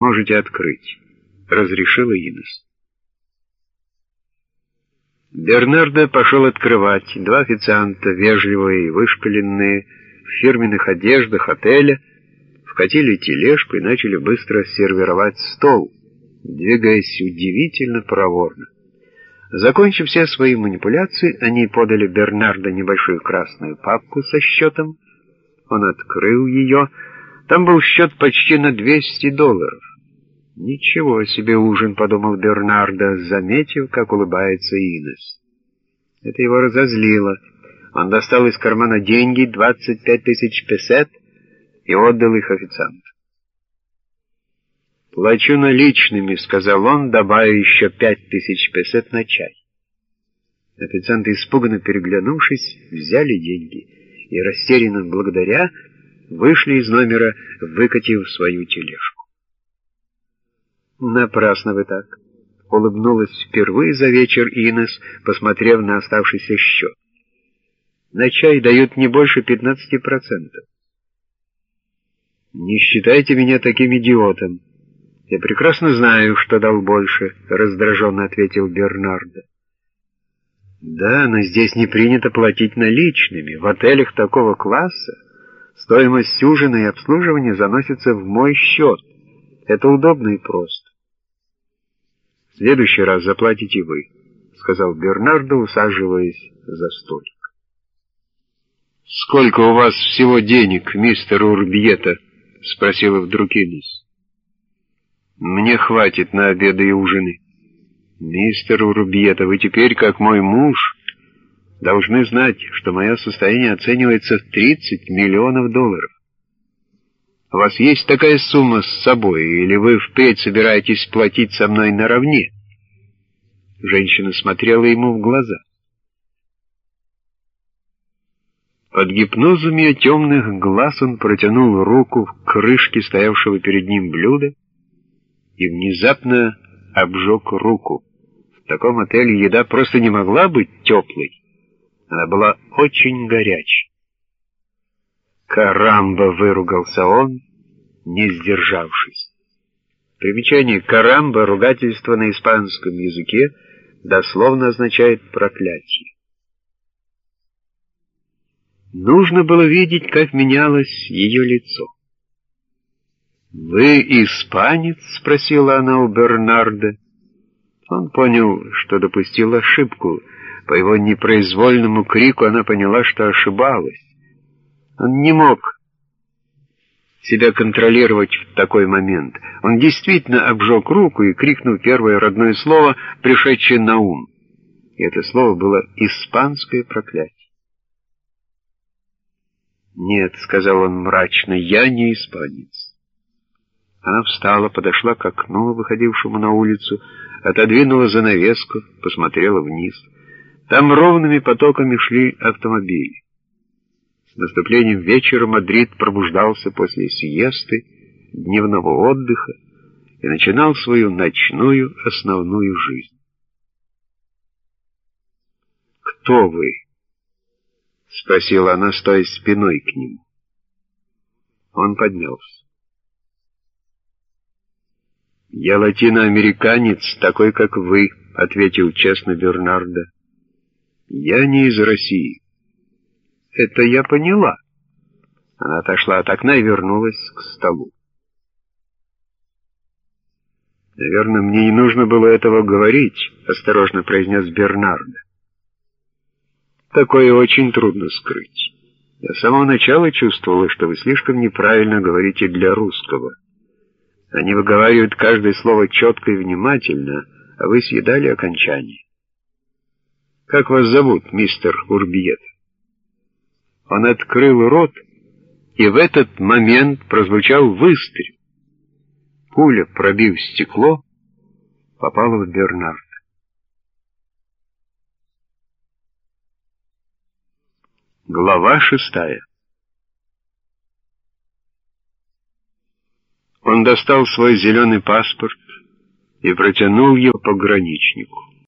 можете открыть», — разрешила Инес. Бернардо пошел открывать. Два официанта, вежливые и вышпиленные, в фирменных одеждах отеля, вкатили тележку и начали быстро сервировать стол, двигаясь удивительно проворно. Закончив все свои манипуляции, они подали Бернардо небольшую красную папку со счетом. Он открыл ее. Там был счет почти на 200 долларов. «Ничего себе ужин», — подумал Бернардо, заметив, как улыбается Инес. Это его разозлило. Он достал из кармана деньги, 25 тысяч песет, и отдал их официанту. «Плачу наличными», — сказал он, добавив еще пять тысяч песет на чай. Официанты, испуганно переглянувшись, взяли деньги и, растерянно благодаря, вышли из номера, выкатив свою тележку. «Напрасно вы так», — улыбнулась впервые за вечер Инес, посмотрев на оставшийся счет. «На чай дают не больше 15%. Не считайте меня таким идиотом. Я прекрасно знаю, что дал больше», — раздраженно ответил Бернардо. «Да, но здесь не принято платить наличными. В отелях такого класса стоимость ужина и обслуживания заносится в мой счет». Это удобно и просто. Следующий раз заплатите вы, сказал Бернардо, усаживаясь за столик. «Сколько у вас всего денег, мистер Урбьета?» — спросила вдруг Инес. «Мне хватит на обеды и ужины». «Мистер Урбьета, вы теперь, как мой муж, должны знать, что мое состояние оценивается в 30 миллионов долларов. У вас есть такая сумма с собой, или вы впредь собираетесь платить со мной наравне?» Женщина смотрела ему в глаза. Под гипнозом ее темных глаз он протянул руку к крышке стоявшего перед ним блюда и внезапно обжег руку. В таком отеле еда просто не могла быть теплой. Она была очень горячей. «Карамба!» — выругался он, не сдержавшись. Примечание «карамба» — ругательство на испанском языке, дословно означает «проклятие». Нужно было видеть, как менялось ее лицо. «Вы испанец?» — спросила она у Бернарда. Он понял, что допустил ошибку. По его непроизвольному крику она поняла, что ошибалась. Он не мог себя контролировать в такой момент. Он действительно обжег руку и крикнул первое родное слово, пришедшее на ум. И это слово было «испанское проклятие». «Нет», — сказал он мрачно, — «я не испанец». Она встала, подошла к окну, выходившему на улицу, отодвинула занавеску, посмотрела вниз. Там ровными потоками шли автомобили наступлением вечера Мадрид пробуждался после сиесты, дневного отдыха и начинал свою ночную основную жизнь. «Кто вы?» — спросила она, стоя спиной к нему. Он поднялся. «Я латиноамериканец, такой, как вы», — ответил честно Бернардо. «Я не из России». Это я поняла. Она отошла от окна и вернулась к столу. «Наверное, мне не нужно было этого говорить», — осторожно произнес Бернардо. «Такое очень трудно скрыть. Я с самого начала чувствовала, что вы слишком неправильно говорите для русского. Они выговаривают каждое слово четко и внимательно, а вы съедали окончание. Как вас зовут, мистер Урбиет?» Он открыл рот, и в этот момент прозвучал выстрел. Пуля, пробив стекло, попала в Бернард. Глава шестая Он достал свой зеленый паспорт и протянул его пограничнику.